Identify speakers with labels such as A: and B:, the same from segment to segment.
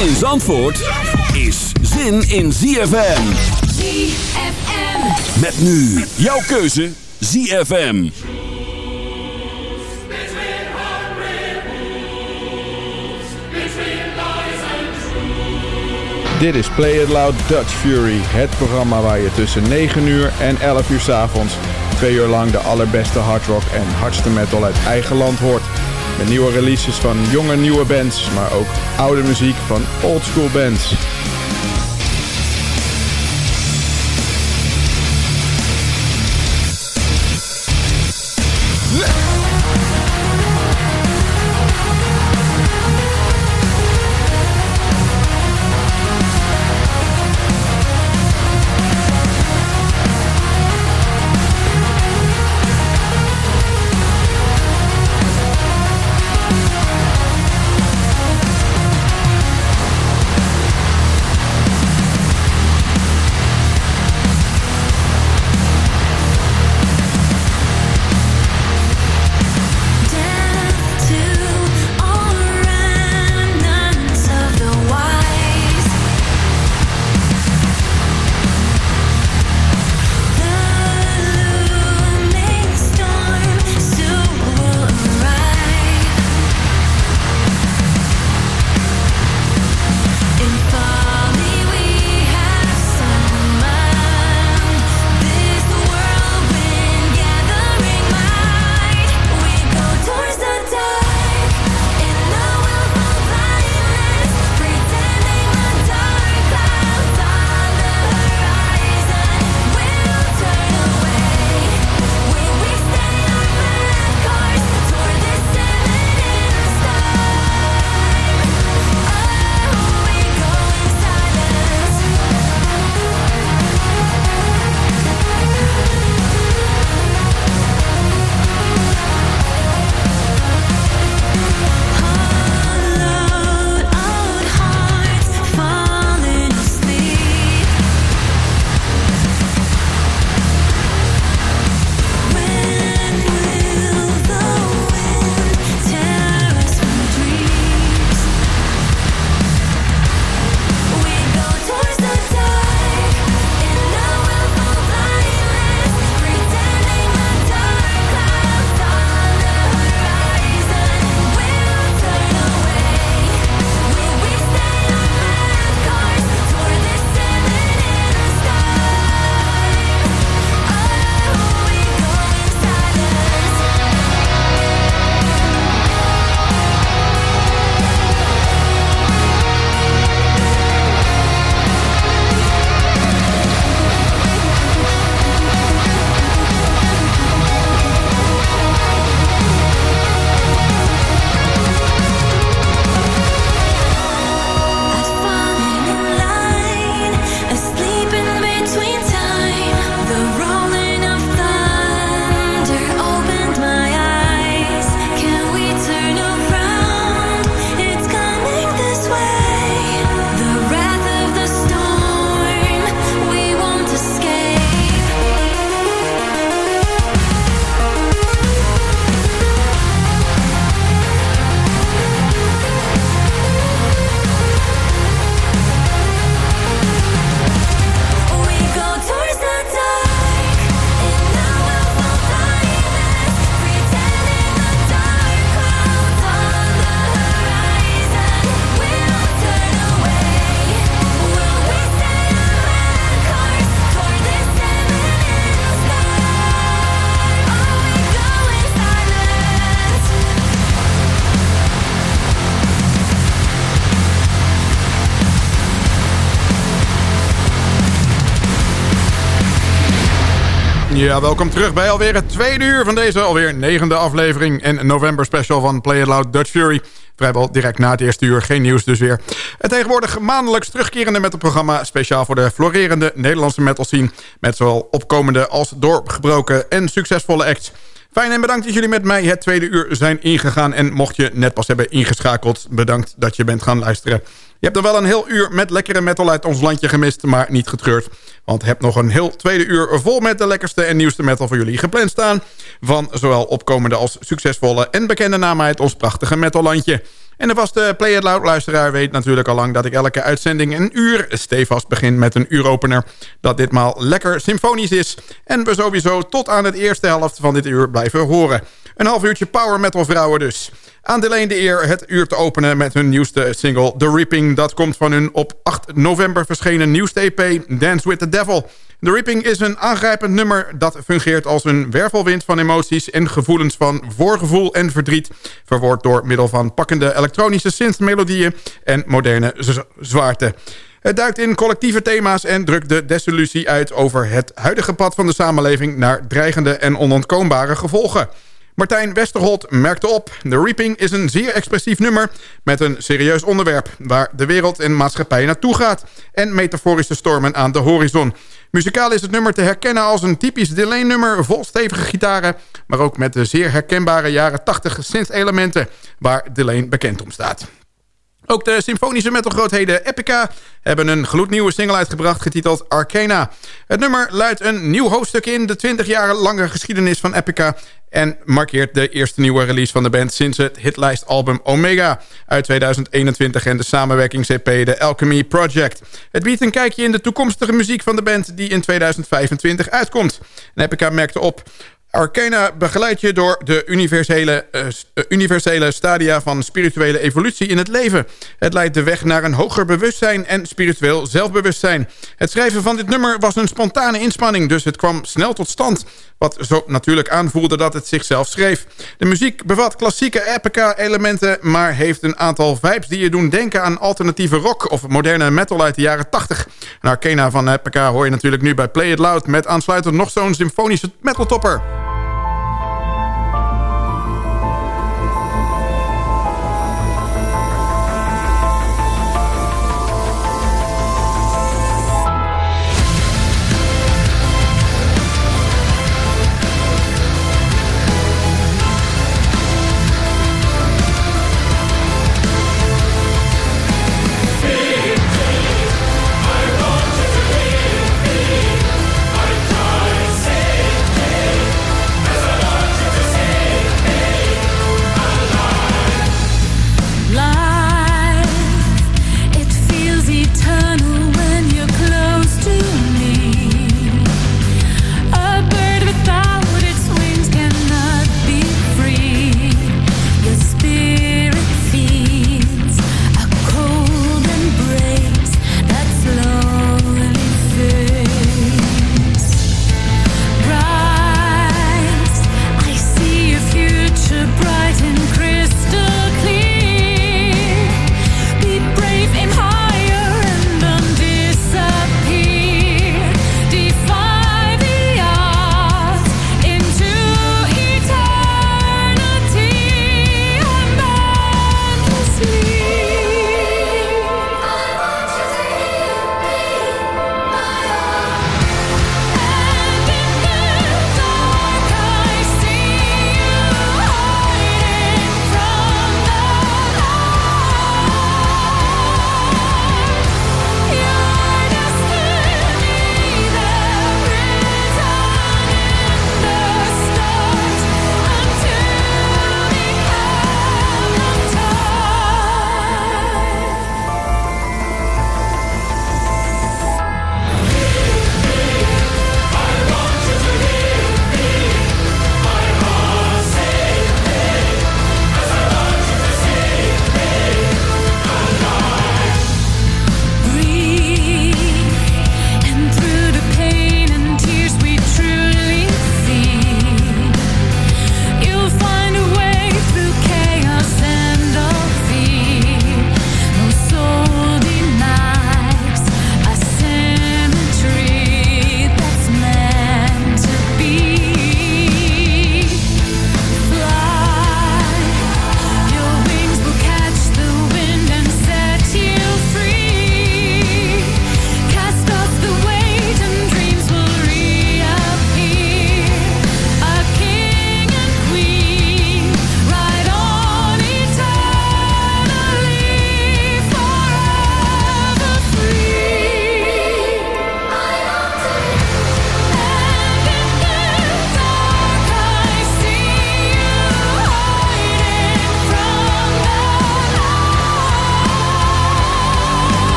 A: Zin in Zandvoort is zin in ZFM.
B: ZFM.
A: Met nu jouw keuze ZFM.
C: Dit is Play It Loud Dutch Fury, het programma waar je tussen 9 uur en 11 uur s avonds twee uur lang de allerbeste hardrock en hardste metal uit eigen land hoort. Nieuwe releases van jonge nieuwe bands, maar ook oude muziek van oldschool bands.
D: Ja, welkom terug bij alweer het tweede uur van deze alweer negende aflevering... en november special van Play It Loud Dutch Fury. Vrijwel direct na het eerste uur, geen nieuws dus weer. Het tegenwoordig maandelijks terugkerende met het programma... speciaal voor de florerende Nederlandse metal scene... met zowel opkomende als doorgebroken en succesvolle acts... Fijn en bedankt dat jullie met mij het tweede uur zijn ingegaan. En mocht je net pas hebben ingeschakeld, bedankt dat je bent gaan luisteren. Je hebt er wel een heel uur met lekkere metal uit ons landje gemist, maar niet getreurd. Want heb nog een heel tweede uur vol met de lekkerste en nieuwste metal voor jullie gepland staan. Van zowel opkomende als succesvolle en bekende namen uit ons prachtige metallandje. En de vaste Play It Loud luisteraar weet natuurlijk al lang... dat ik elke uitzending een uur stevast begin met een uuropener... dat ditmaal lekker symfonisch is... en we sowieso tot aan het eerste helft van dit uur blijven horen. Een half uurtje power metal vrouwen dus. Aan Deleen de eer het uur te openen met hun nieuwste single The Reaping. Dat komt van hun op 8 november verschenen nieuwste EP Dance with the Devil... The Reaping is een aangrijpend nummer dat fungeert als een wervelwind van emoties en gevoelens van voorgevoel en verdriet, verwoord door middel van pakkende elektronische synthmelodieën en moderne zwaarte. Het duikt in collectieve thema's en drukt de desillusie uit over het huidige pad van de samenleving naar dreigende en onontkoombare gevolgen. Martijn Westerholt merkte op... The Reaping is een zeer expressief nummer met een serieus onderwerp... waar de wereld en maatschappij naartoe gaat... en metaforische stormen aan de horizon. Muzikaal is het nummer te herkennen als een typisch Delane-nummer... vol stevige gitaren, maar ook met de zeer herkenbare jaren 80 synth-elementen... waar Delane bekend om staat. Ook de symfonische metalgrootheden Epica hebben een gloednieuwe single uitgebracht getiteld Arcana. Het nummer luidt een nieuw hoofdstuk in de 20 jaar lange geschiedenis van Epica... en markeert de eerste nieuwe release van de band sinds het hitlijstalbum Omega uit 2021... en de samenwerkings-EP The Alchemy Project. Het biedt een kijkje in de toekomstige muziek van de band die in 2025 uitkomt. En Epica merkte op... Arcana begeleidt je door de universele, uh, universele stadia van spirituele evolutie in het leven. Het leidt de weg naar een hoger bewustzijn en spiritueel zelfbewustzijn. Het schrijven van dit nummer was een spontane inspanning, dus het kwam snel tot stand. Wat zo natuurlijk aanvoelde dat het zichzelf schreef. De muziek bevat klassieke epica-elementen... maar heeft een aantal vibes die je doen denken aan alternatieve rock... of moderne metal uit de jaren 80. En Arcana van epica hoor je natuurlijk nu bij Play It Loud... met aansluitend nog zo'n symfonische metaltopper.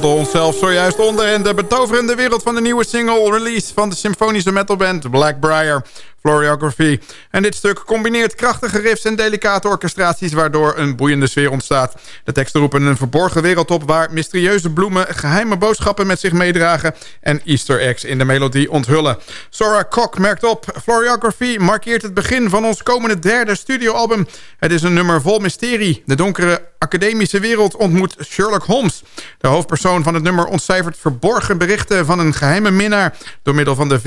D: Dompelden onszelf zojuist onder in de betoverende wereld van de nieuwe single release van de symfonische metalband Blackbriar. Floriography. En dit stuk combineert krachtige riffs en delicate orchestraties... waardoor een boeiende sfeer ontstaat. De teksten roepen een verborgen wereld op... waar mysterieuze bloemen geheime boodschappen met zich meedragen... en easter eggs in de melodie onthullen. Sora Kok merkt op... Floriography markeert het begin van ons komende derde studioalbum. Het is een nummer vol mysterie. De donkere academische wereld ontmoet Sherlock Holmes. De hoofdpersoon van het nummer ontcijfert verborgen berichten... van een geheime minnaar... door middel van de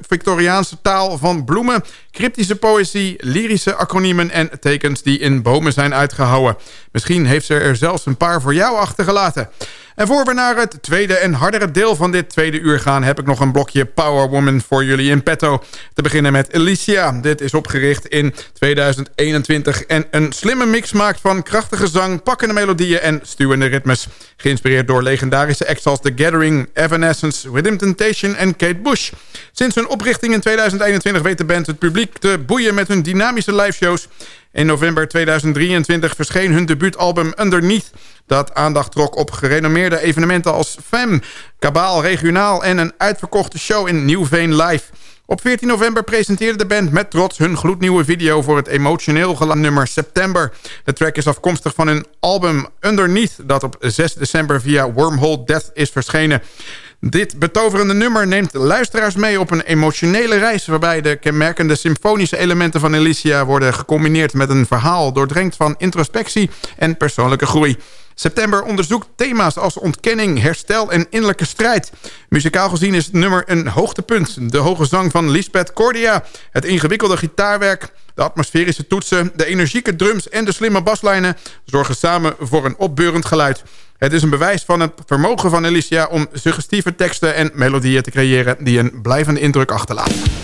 D: Victoriaanse taal van bloemen cryptische poëzie, lyrische acroniemen en tekens die in bomen zijn uitgehouwen. Misschien heeft ze er zelfs een paar voor jou achtergelaten. En voor we naar het tweede en hardere deel van dit tweede uur gaan... heb ik nog een blokje Power Woman voor jullie in petto. Te beginnen met Alicia. Dit is opgericht in 2021 en een slimme mix maakt van krachtige zang... pakkende melodieën en stuwende ritmes. Geïnspireerd door legendarische acts als The Gathering, Evanescence... Rhythm Temptation en Kate Bush. Sinds hun oprichting in 2021 weet de band het publiek te boeien... met hun dynamische liveshows... In november 2023 verscheen hun debuutalbum Underneath... dat aandacht trok op gerenommeerde evenementen als FEM, Kabaal Regionaal... en een uitverkochte show in Nieuwveen Live... Op 14 november presenteerde de band met trots hun gloednieuwe video... voor het emotioneel geladen nummer September. De track is afkomstig van hun album Underneath... dat op 6 december via Wormhole Death is verschenen. Dit betoverende nummer neemt luisteraars mee op een emotionele reis... waarbij de kenmerkende symfonische elementen van Alicia worden gecombineerd met een verhaal... doordrenkt van introspectie en persoonlijke groei. September onderzoekt thema's als ontkenning, herstel en innerlijke strijd. Muzikaal gezien is het nummer een hoogtepunt. De hoge zang van Lisbeth Cordia, het ingewikkelde gitaarwerk... de atmosferische toetsen, de energieke drums en de slimme baslijnen... zorgen samen voor een opbeurend geluid. Het is een bewijs van het vermogen van Alicia om suggestieve teksten en melodieën te creëren... die een blijvende indruk achterlaten.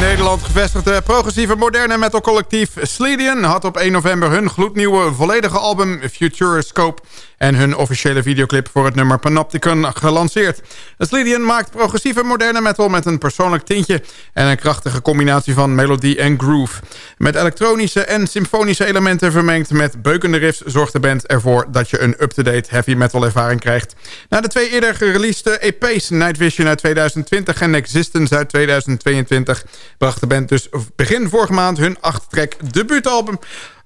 D: Nederland gevestigde progressieve moderne metalcollectief Sledian had op 1 november hun gloednieuwe volledige album Futuroscope en hun officiële videoclip voor het nummer Panopticon gelanceerd. Sledian maakt progressieve moderne metal met een persoonlijk tintje en een krachtige combinatie van melodie en groove. Met elektronische en symfonische elementen vermengd met beukende riffs zorgt de band ervoor dat je een up-to-date heavy metal ervaring krijgt. Na de twee eerder gereleasede EP's Night Vision uit 2020 en Existence uit 2022 bracht de band dus begin vorige maand hun acht-track debuutalbum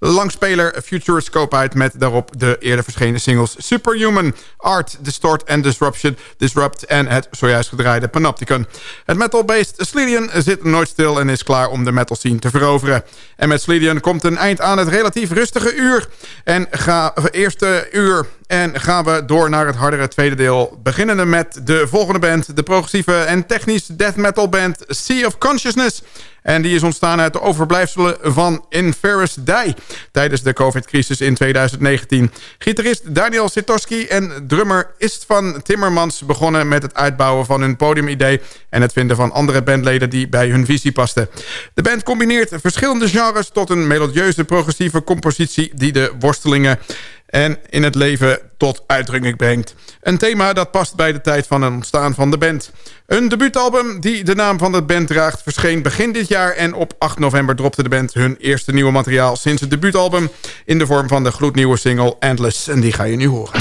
D: langspeler Futuroscope uit... met daarop de eerder verschenen singles Superhuman, Art, Distort en Disruption, Disrupt... en het zojuist gedraaide Panopticon. Het metal-based Sleedian zit nooit stil en is klaar om de metal scene te veroveren. En met Sleedian komt een eind aan het relatief rustige uur. En ga, eerste uur en gaan we door naar het hardere tweede deel. Beginnende met de volgende band. De progressieve en technisch death metal band Sea of Consciousness. En die is ontstaan uit de overblijfselen van Inferus Die... tijdens de covid-crisis in 2019. Gitarist Daniel Sitorski en drummer Istvan Timmermans... begonnen met het uitbouwen van hun podiumidee... en het vinden van andere bandleden die bij hun visie pasten. De band combineert verschillende genres... tot een melodieuze progressieve compositie... die de worstelingen en in het leven tot uitdrukking brengt. Een thema dat past bij de tijd van het ontstaan van de band. Een debuutalbum die de naam van de band draagt verscheen begin dit jaar... en op 8 november dropte de band hun eerste nieuwe materiaal sinds het debuutalbum... in de vorm van de gloednieuwe single Endless. En die ga je nu horen.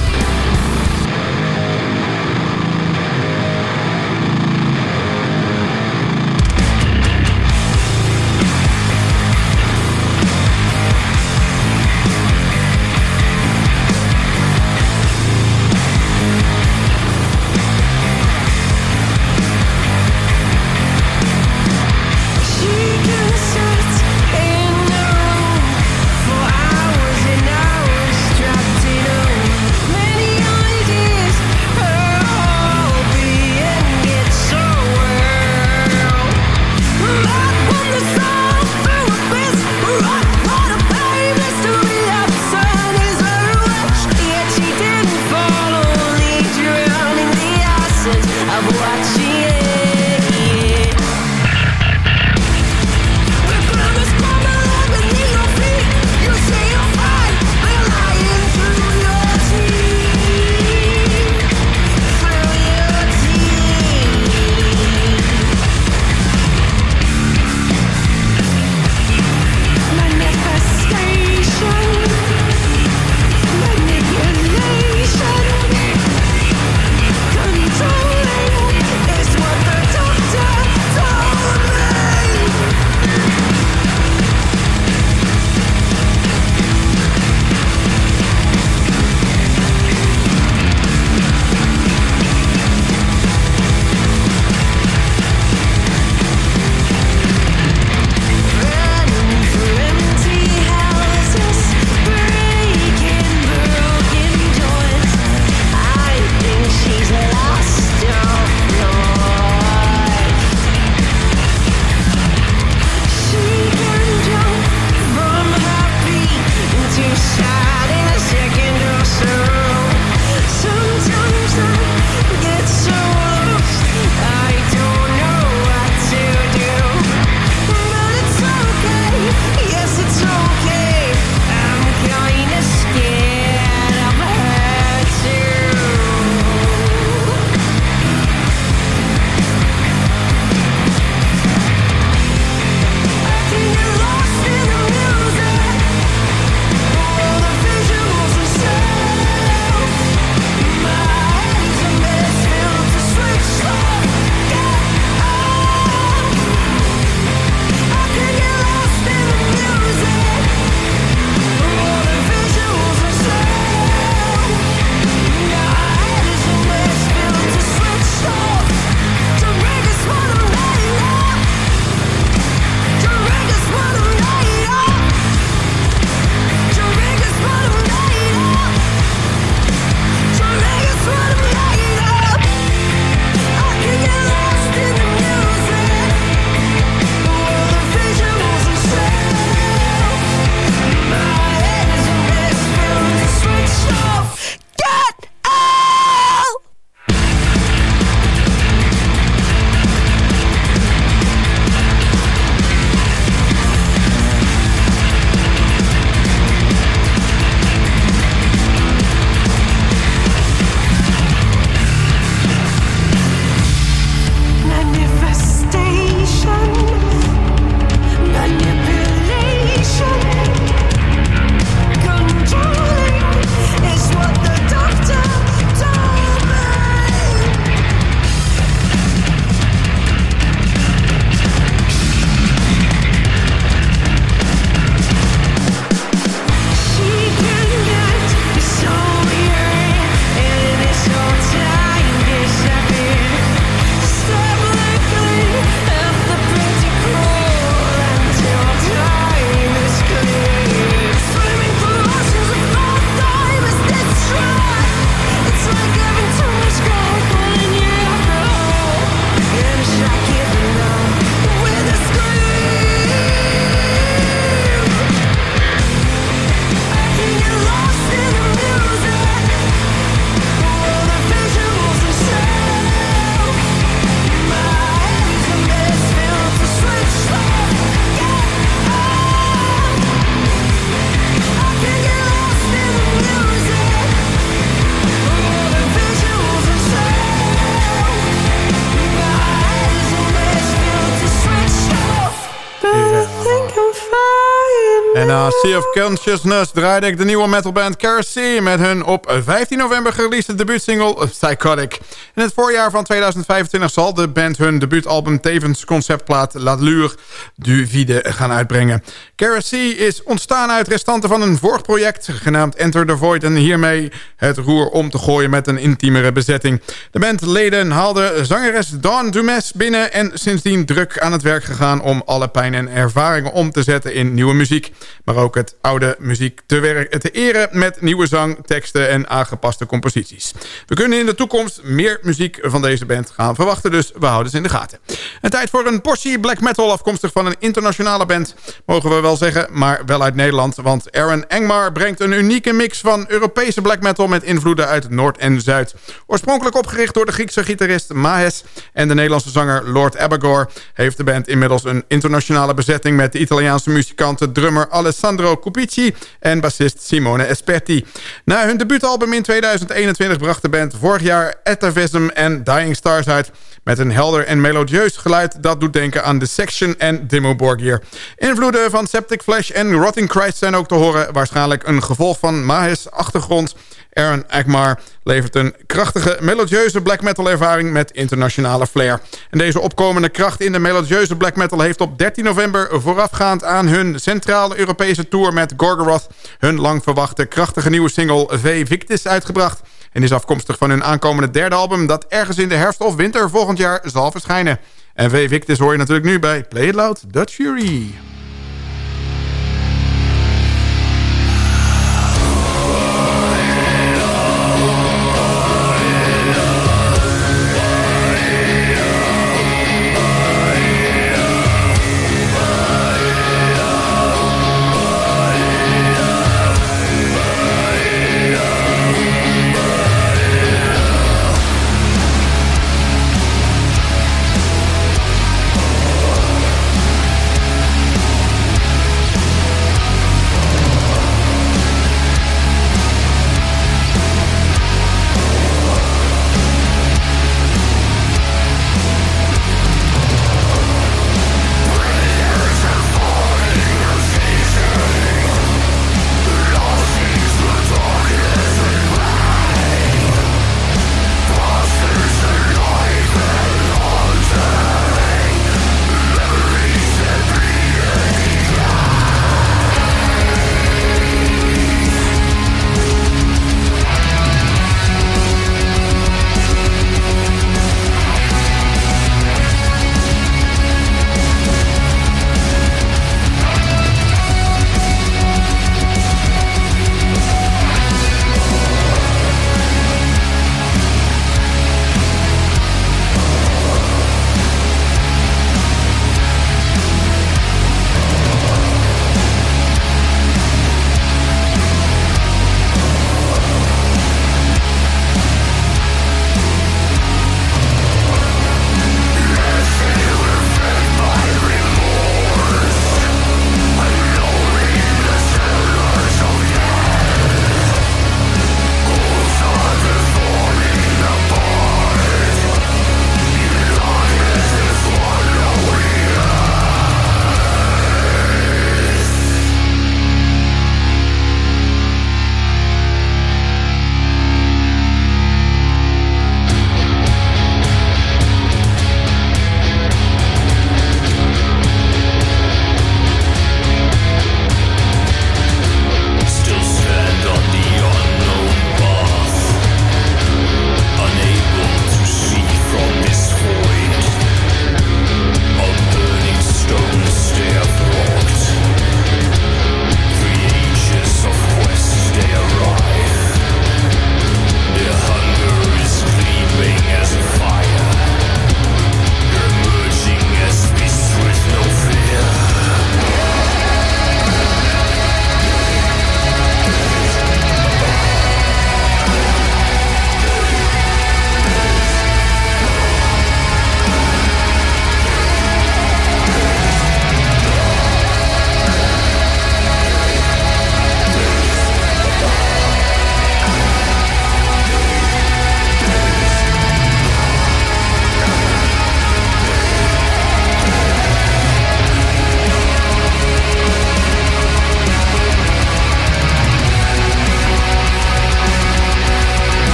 D: Sea of Consciousness draaide ik de nieuwe metalband Kerosene... met hun op 15 november gereleased debuutsingle Psychotic. In het voorjaar van 2025 zal de band hun debuutalbum... tevens conceptplaat La Lure du Vide gaan uitbrengen. Kerosene is ontstaan uit restanten van een vorig project... genaamd Enter the Void en hiermee het roer om te gooien... met een intiemere bezetting. De bandleden haalden zangeres Dawn Dumas binnen... en sindsdien druk aan het werk gegaan om alle pijn en ervaringen om te zetten in nieuwe muziek. Maar ook het oude muziek te, te eren met nieuwe zang, teksten en aangepaste composities. We kunnen in de toekomst meer muziek van deze band gaan verwachten, dus we houden ze in de gaten. Een tijd voor een portie black metal afkomstig van een internationale band, mogen we wel zeggen, maar wel uit Nederland. Want Aaron Engmar brengt een unieke mix van Europese black metal met invloeden uit Noord en Zuid. Oorspronkelijk opgericht door de Griekse gitarist Mahes en de Nederlandse zanger Lord Abagor... heeft de band inmiddels een internationale bezetting... met de Italiaanse muzikanten drummer Alessandro Cupici en bassist Simone Esperti. Na hun debuutalbum in 2021 bracht de band vorig jaar Atavism en Dying Stars uit... met een helder en melodieus geluid dat doet denken aan The Section en Demo Borgir. Invloeden van Septic Flesh en Rotting Christ zijn ook te horen... waarschijnlijk een gevolg van Mahes achtergrond... Aaron Agmar levert een krachtige, melodieuze black metal ervaring met internationale flair. En deze opkomende kracht in de melodieuze black metal heeft op 13 november voorafgaand aan hun centrale Europese tour met Gorgoroth hun lang verwachte krachtige nieuwe single V Victis uitgebracht. En is afkomstig van hun aankomende derde album dat ergens in de herfst of winter volgend jaar zal verschijnen. En V Victis hoor je natuurlijk nu bij Play It Loud Dutch Fury.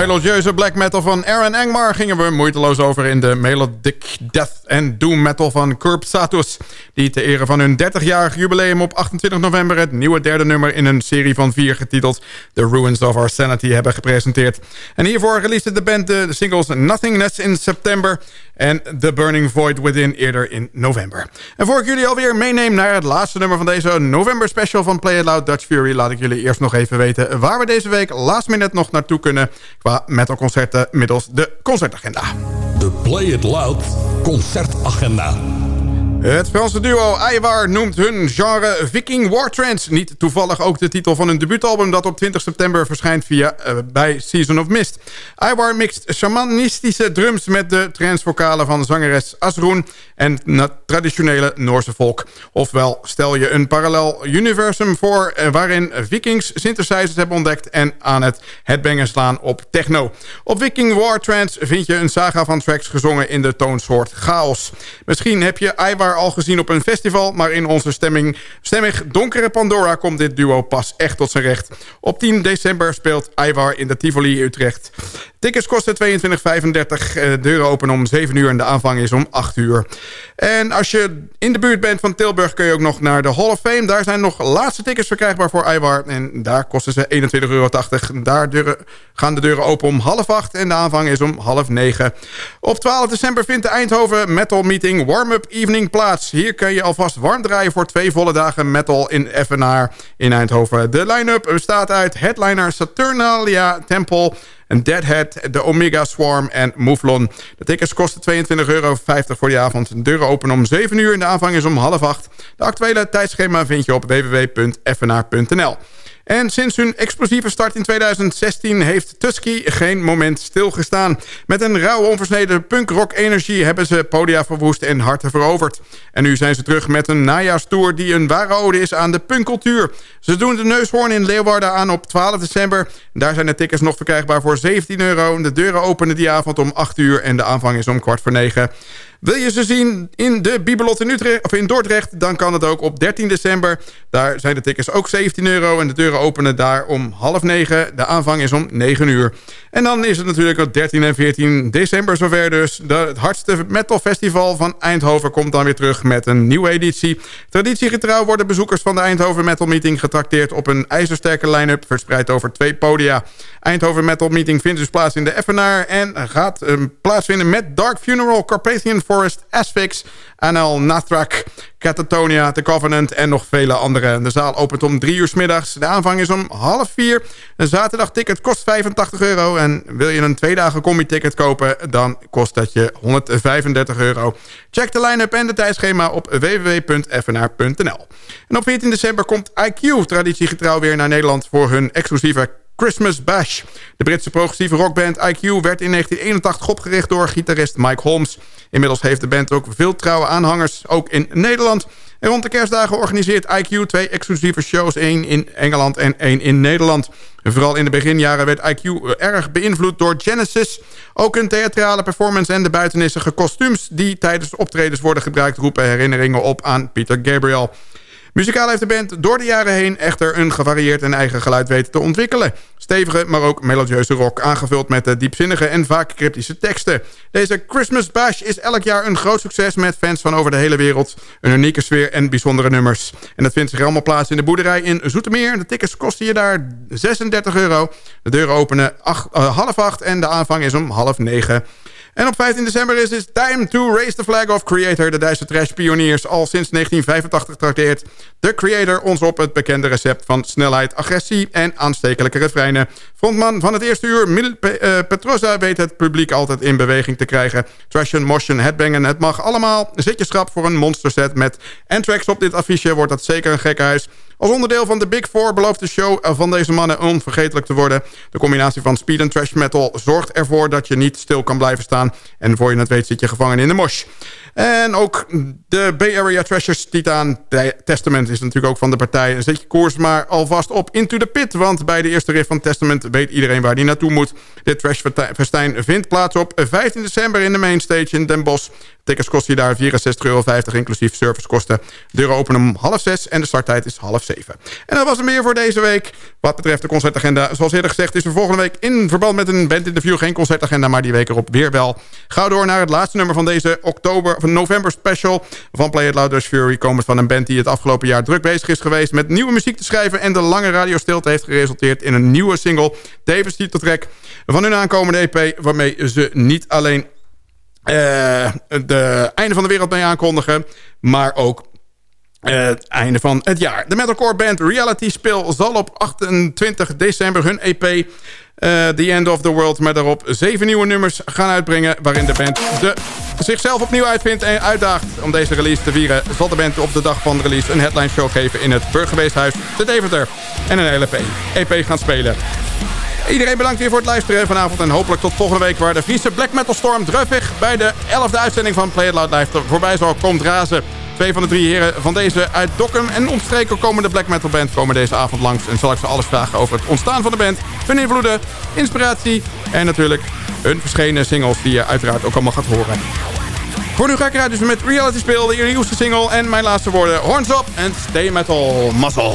D: Melodieuze black metal van Aaron Engmar... gingen we moeiteloos over in de melodic death en doom metal van Curb Satus... die te ere van hun 30-jarig jubileum op 28 november... het nieuwe derde nummer in een serie van vier getiteld... The Ruins of Our Sanity hebben gepresenteerd. En hiervoor releasede de band de singles Nothingness in september... en The Burning Void Within eerder in november. En voor ik jullie alweer meeneem naar het laatste nummer van deze november special van Play It Loud Dutch Fury... laat ik jullie eerst nog even weten waar we deze week last minute nog naartoe kunnen qua metalconcerten middels de concertagenda.
C: De Play It Loud concertagenda.
D: Het Franse duo Iwar noemt hun genre Viking War Trance. Niet toevallig ook de titel van hun debuutalbum... dat op 20 september verschijnt via uh, bij Season of Mist. Iwar mixt shamanistische drums met de transvocalen van zangeres Asroen... en traditionele Noorse volk. Ofwel, stel je een parallel universum voor... Uh, waarin vikings synthesizers hebben ontdekt... en aan het headbangen slaan op techno. Op Viking War Trance vind je een saga van tracks gezongen... in de toonsoort chaos. Misschien heb je Al gezien op een festival... maar in onze stemming, stemmig donkere Pandora komt dit duo pas echt tot zijn recht. Op 10 december speelt Ivar in de Tivoli Utrecht. Tickets kosten 22,35. De deuren openen om 7 uur en de aanvang is om 8 uur. En als je in de buurt bent van Tilburg kun je ook nog naar de Hall of Fame. Daar zijn nog laatste tickets verkrijgbaar voor Ivar. En daar kosten ze 21,80 euro. Daar gaan de deuren open om half 8 en de aanvang is om half 9. Op 12 december vindt de Eindhoven Metal Meeting Warm-Up Evening plaats. Hier kun je alvast warm draaien voor twee volle dagen metal in Evenaar in Eindhoven. De line-up bestaat uit headliner Saturnalia Temple een Deadhead, de Omega Swarm en Mouflon. De tickets kosten 22,50 euro voor die avond. De deuren openen om 7 uur en de aanvang is om half 8. De actuele tijdschema vind je op www.effenaar.nl. En sinds hun explosieve start in 2016 heeft Tusky geen moment stilgestaan. Met een rauw onversneden punk-rock-energie hebben ze podia verwoest en harten veroverd. En nu zijn ze terug met een najaarstour die een ware ode is aan de punkcultuur. Ze doen de neushoorn in Leeuwarden aan op 12 december. Daar zijn de tickets nog verkrijgbaar voor 17 euro. De deuren openen die avond om 8 uur en de aanvang is om kwart voor 9. Wil je ze zien in de Bibelot in, Utrecht, of in Dordrecht... dan kan het ook op 13 december. Daar zijn de tickets ook 17 euro... en de deuren openen daar om half negen. De aanvang is om 9 uur. En dan is het natuurlijk op 13 en 14 december zover dus. Het hardste metal festival van Eindhoven komt dan weer terug met een nieuwe editie. Traditiegetrouw worden bezoekers van de Eindhoven Metal Meeting getrakteerd... op een ijzersterke line-up verspreid over twee podia. Eindhoven Metal Meeting vindt dus plaats in de Effenaar... en gaat um, plaatsvinden met Dark Funeral, Carpathian Forest, Asphyx... NL Nathrak, Catatonia, The Covenant en nog vele andere. De zaal opent om drie uur middags. De aanvang is om half vier. Een zaterdagticket kost 85 euro. En wil je een twee dagen combi-ticket kopen... dan kost dat je 135 euro. Check de line-up en de tijdschema op www.fnr.nl. En op 14 december komt IQ traditiegetrouw weer naar Nederland... voor hun exclusieve Christmas Bash. De Britse progressieve rockband IQ werd in 1981 opgericht door gitarist Mike Holmes. Inmiddels heeft de band ook veel trouwe aanhangers, ook in Nederland. En rond de kerstdagen organiseert IQ twee exclusieve shows. één in Engeland en één in Nederland. Vooral in de beginjaren werd IQ erg beïnvloed door Genesis. Ook een theatrale performance en de buitenissige kostuums... die tijdens optredens worden gebruikt... roepen herinneringen op aan Peter Gabriel. Muzikaal heeft de band door de jaren heen echter een gevarieerd en eigen geluid weten te ontwikkelen. Stevige, maar ook melodieuze rock, aangevuld met de diepzinnige en vaak cryptische teksten. Deze Christmas Bash is elk jaar een groot succes met fans van over de hele wereld. Een unieke sfeer en bijzondere nummers. En dat vindt zich allemaal plaats in de boerderij in Zoetermeer. De tickets kosten je daar 36 euro. De deuren openen acht, uh, half acht en de aanvang is om half negen. En op 15 december is het Time to Raise the Flag of Creator. De Duitse trash-pioniers al sinds 1985 trakteert de Creator ons op het bekende recept van snelheid, agressie en aanstekelijke refreinen. Frontman van het eerste uur, uh, Petrosa, weet het publiek altijd in beweging te krijgen. Trashen, motion, headbangen, het mag allemaal. Zit je schrap voor een monsterset met Anthrax op dit affiche, wordt dat zeker een gekhuis. Als onderdeel van de Big Four belooft de show van deze mannen onvergetelijk te worden. De combinatie van speed en trash metal zorgt ervoor dat je niet stil kan blijven staan. En voor je het weet zit je gevangen in de mosh. En ook de Bay Area Trashers Titan Testament is natuurlijk ook van de partij. Zet je koers maar alvast op Into the Pit. Want bij de eerste riff van Testament weet iedereen waar die naartoe moet. Dit trashfestijn vindt plaats op 15 december in de Mainstage in Den Bosch. Tickets kosten je daar 64,50 euro, inclusief servicekosten. De deuren openen om half zes en de starttijd is half zeven. En dat was het meer voor deze week. Wat betreft de concertagenda, zoals eerder gezegd... is er volgende week in verband met een bandinterview geen concertagenda... maar die week erop weer wel. Ga door naar het laatste nummer van deze oktober, of november special... van Play It Loud Dutch Fury, komend van een band... die het afgelopen jaar druk bezig is geweest... met nieuwe muziek te schrijven... en de lange radiostilte heeft geresulteerd in een nieuwe single... Tevens titeltrack van hun aankomende EP... waarmee ze niet alleen de einde van de wereld mee aankondigen. Maar ook einde van het jaar. De metalcore band Reality Spill zal op 28 december hun EP... The End of the World met daarop zeven nieuwe nummers gaan uitbrengen... waarin de band de, zichzelf opnieuw uitvindt en uitdaagt om deze release te vieren... zal de band op de dag van de release een headline show geven... in het Burgerweeshuis te Deventer en een LP, EP gaan spelen. Iedereen bedankt weer voor het luisteren vanavond. En hopelijk tot volgende week waar de Friese black metal storm druffig... bij de 11e uitzending van Play It Loud Live voorbij zal komt razen. Twee van de drie heren van deze uit Dokkum en omstreken komende black metal band... komen deze avond langs en zal ik ze alles vragen over het ontstaan van de band... hun invloeden, inspiratie en natuurlijk hun verschenen singles... die je uiteraard ook allemaal gaat horen. Voor nu ga ik eruit dus met Reality Speel, de nieuwste single... en mijn laatste woorden, horns up en stay metal muscle.